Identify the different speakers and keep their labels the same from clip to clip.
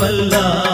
Speaker 1: வல்லா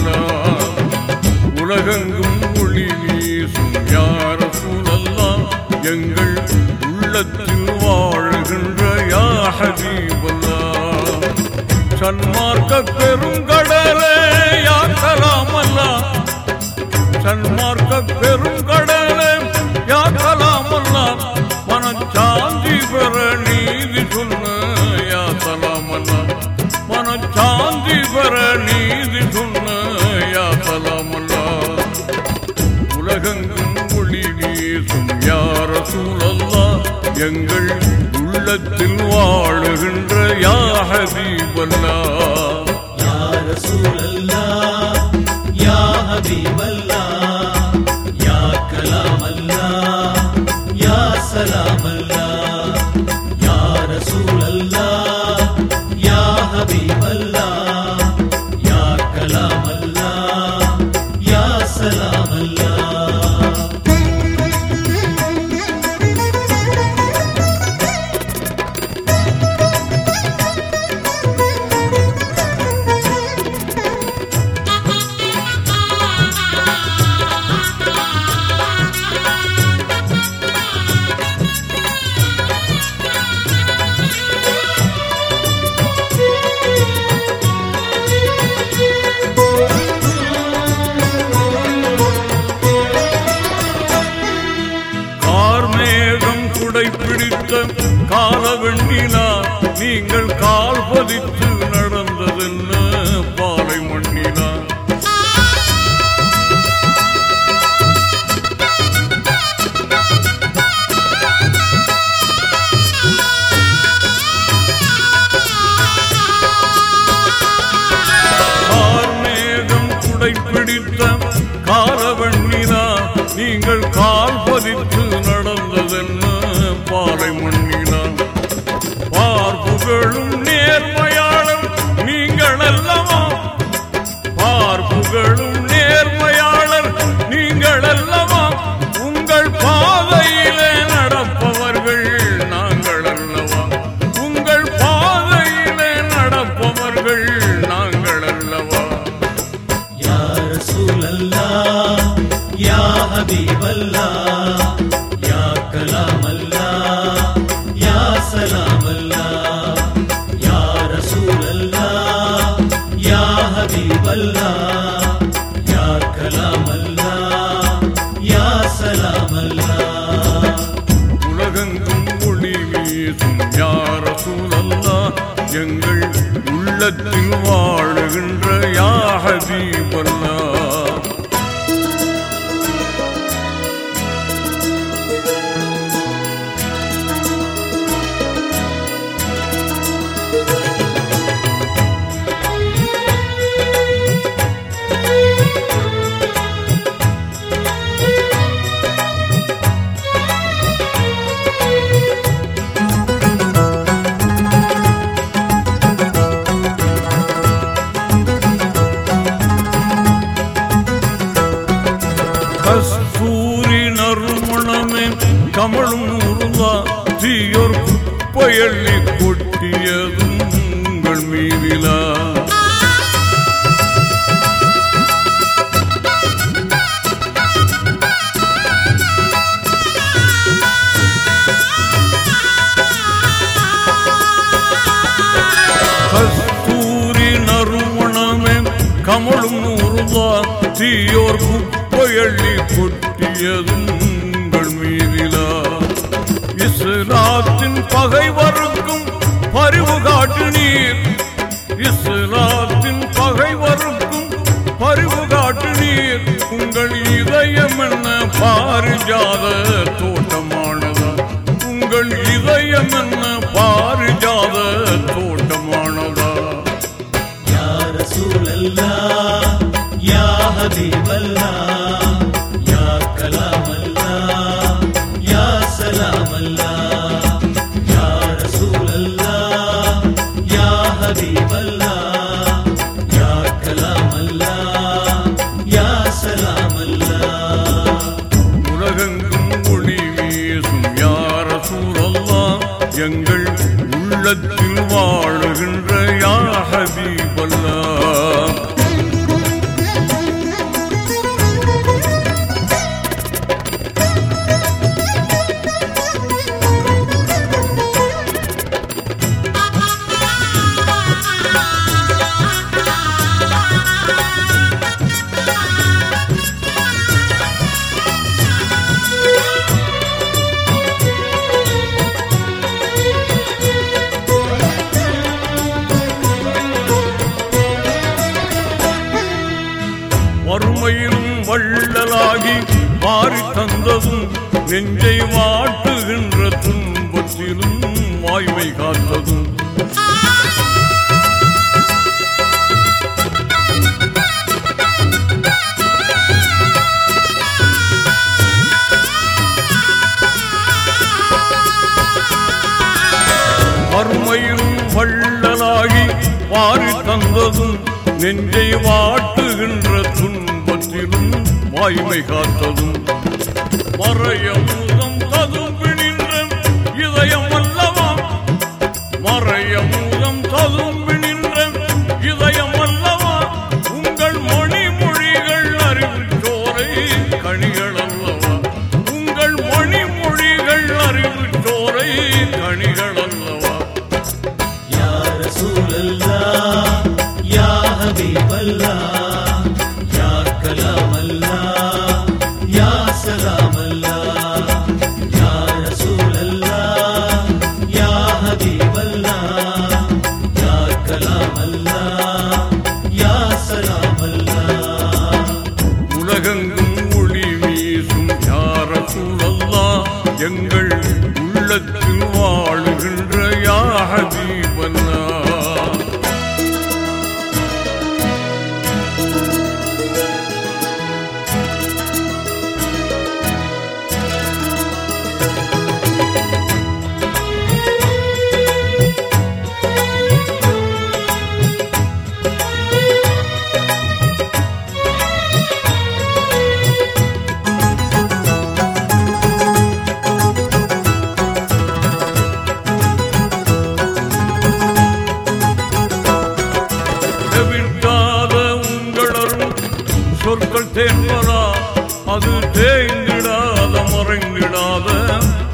Speaker 1: அல்லா
Speaker 2: உலகெங்கும் ஒளி வீசும் யார் சூழல்லா? எங்கள் உள்ளத்தில் வாழ்கின்ற யா ஹபீபல்லா. சன்மா حبيب الله
Speaker 1: يا رسول الله يا حبيب الله يا كلام الله يا سلام الله يا رسول الله يا حبيب الله يا كلام الله يا سلام الله
Speaker 2: பாலை மண்ணினான் பிடித்த காரவண்ணினா நீங்கள் கால் பதித்து நடந்ததென்ன? பாறை மண்ணினா பார்ப்புகளும் நேர்மை தமிழும் உருளா தீயோர் குப்பையள்ளி பாரிஜாத தோட்டமானதா. உங்கள் இதயம் என்ன பாரிஜாத தோட்டமானதா.
Speaker 1: யா
Speaker 2: சூழல்லா? யாக தேவல்லா எங்கள் உள்ளத்தில் வாழுகின்ற வறுமையிலும் வள்ளலாகி மாறி தந்ததும் நெஞ்சை வாட்டுகின்ற துன்பத்திலும் வாய்மை காத்ததும். வறுமையிலும் வள்ளலாகி வாரி தந்ததும் நெஞ்சை வாட்டுகின்ற துன்ப வாய்மை காத்ததும் மறையமுதம்
Speaker 1: யா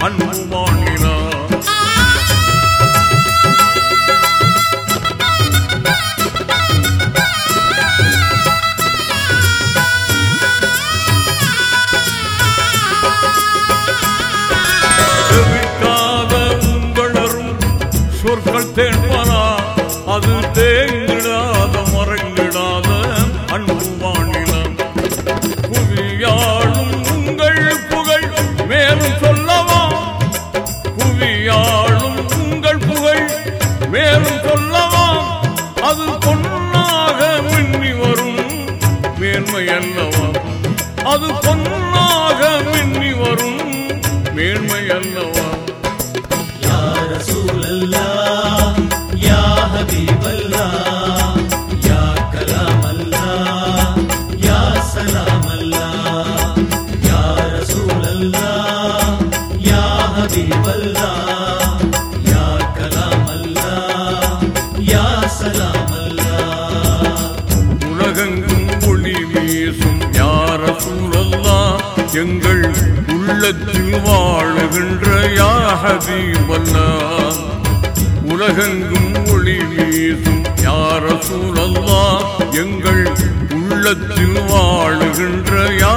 Speaker 2: அன்பு வாங்கினா சொற்கள் தேர்வரா அது தேய்ந்திடாத அது பொன்னாக மின்னி வரும். மேன்மை அல்லவா யார சூழல்லா?
Speaker 1: யா ஹபீபல்லா?
Speaker 2: உள்ளத்தில் வாழுகின்ற யாகதி ஹபீபல்லா உலகெங்கும் ஒளி வீசும் யார சூழல்லா எங்கள் உள்ளத்தில் வாழுகின்ற யா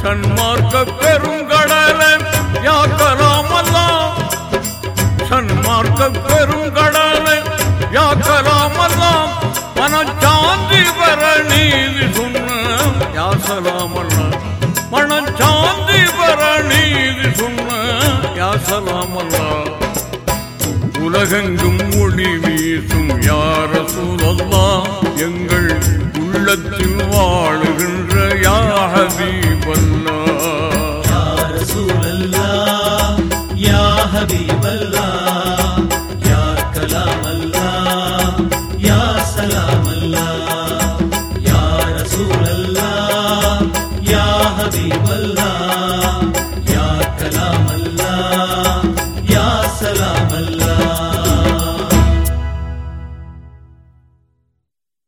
Speaker 2: சன்மா மனச்சாந்தி பெற நீதி சொன்ன யாசலாமல்லா உலகெங்கும் ஒளி வீசும் யார சூழல்லா எங்கள் உள்ளத்தில் வாழுகின்ற யா